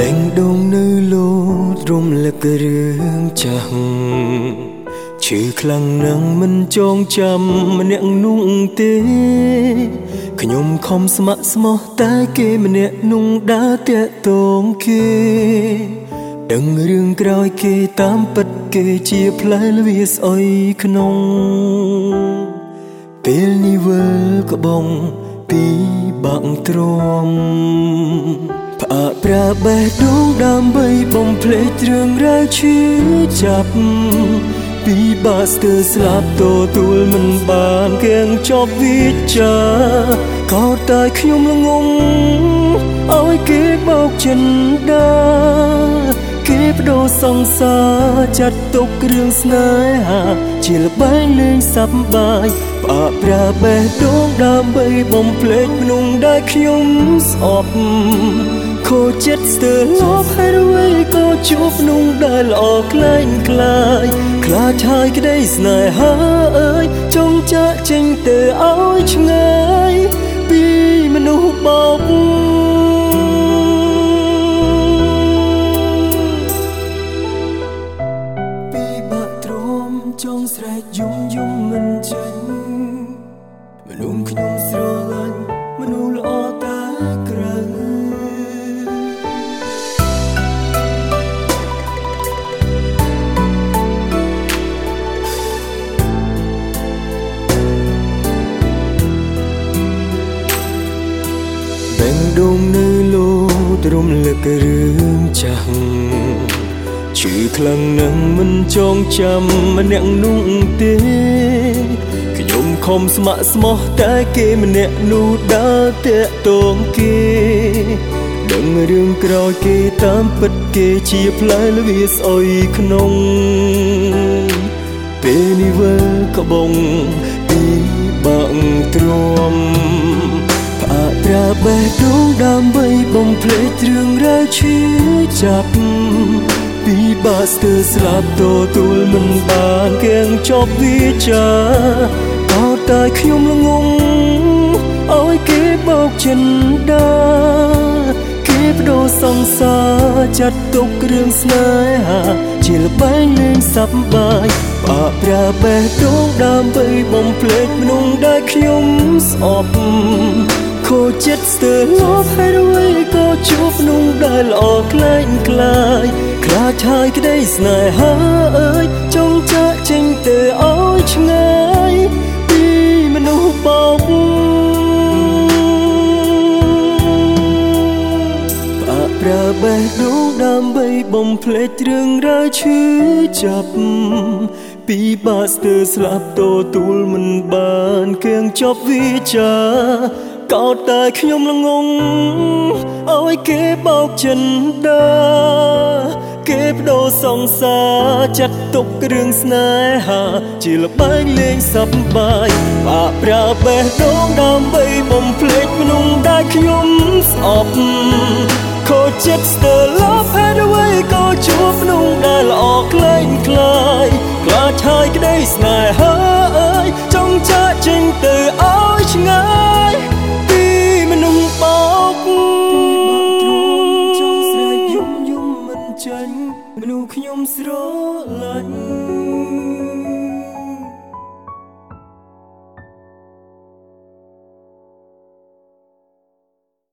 ដងនៅលោតរំលឹករឿងចាស់ឈឺខ្លាំងណាស់មិនចងចាំម្នាក់នោះទេខ្ញុំខំស្ម័គ្រស្មោះតែគេម្នាក់នោះដើរតាក់ទងគេដឹងរឿងក្រោយគេតាមពិតគេជាផ្លែលវាស្អុយក្នុងពេលនេះវិលក្បងពីបាក់ទ្រាំ ផ្អាកប្រាបេះដូងដើម្បីបំភ្លេចរឿងរ៉ាវឈឺចាប់ពីបាស្ទើស្លាប់តទួលមិនបានគៀងចប់វិចាក៏តែខ្ញុំល្ងងឲ្យគេបោកចិនដាគេបដូរសង្សារចាត់ទុកគ្រឿងស្នេហាជាលបែងលេងសប្បាយផ្អាកប្រាបេះដូងដើម្បីបំភ្លេចមនុស្សដែលខ្ញុំស្អប់ ខូចចិត្តស្ទើរលបហើយរួយក៏ជួបមនុស្សដែលល្អក្លែងក្លាយខ្លាចហើយក្តីស្នេហាអើយចង់ចាក់ចេញទៅឲ្យឆ្ងាយពីមនុស្សបោកចង់ស្រែកយំយំមិនចេញមនុស្សខ្ញុំស្រឡាញ់មនុស្សល្អ ដងនៅលោទ្រំលឹករឿងចាស់ឈឺខ្លាំងណាស់មិនចងចាំម្នាក់នោះទេខ្ញុំខំស្ម័គ្រស្មោះតែគេម្នាក់នោះដើរតាក់ទងគេដឹងរឿងក្រោយគេតាមពិតគេជាផ្លែលវាស្អុយក្នុងពេលនេះវិលក្បងពីបាក់ទ្រាំ ភ្លេចរឿងរ៉ាវឈឺចាប់ពីបាស្ទើស្លាប់តទួលមិនបានគៀងចប់វិចាកោតែខ្ញុំល្ងងឲ្យគេបោកចិនដាគេបដូរសង្សារចាត់ទុកគ្រឿងស្នេហាជាលបែងលេងសប្បាយបាក់ប្រាបេះដូងដើម្បីបំភ្លេចមនុស្សដែលខ្ញុំស្អប់ខូចចិត្ត ស្ទើរលបហើយរួយក៏ជួបមនុស្សដែលល្អក្លែងក្លាយខ្លាចហើយក្តីស្នេហាអើយចង់ចាក់ចេញទៅឲ្យឆ្ងាយពីមនុស្សបោកបាក់ប្រើបេះដូងដើម្បីបំភ្លេចរឿងរ៉ាវឈឺចាប់ពីបាស្ទើស្លាប់តទួលមិនបានគៀងចប់វិចា កោតតែខ្ញុំល្ងងឲ្យគេបោកចិនដាគេបដូរសង្សារចាត់ទុកគ្រឿងស្នេហា ជាលបែងលេងសប្បាយបាក់ប្រើបេះដូងដើម្បីបំភ្លេចមនុស្សដែលខ្ញុំស្អប់ខូចចិត្តស្ទើរលបហេតុអ្វីក៏ជួបមនុស្សដែលល្អក្លែងក្លាយខ្លាចហើយក្តីស្នេហា